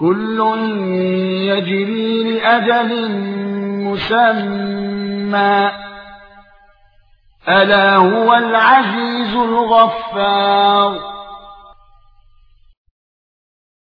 كل يجري لأجل مسمى. ألا هو العزيز الغفار.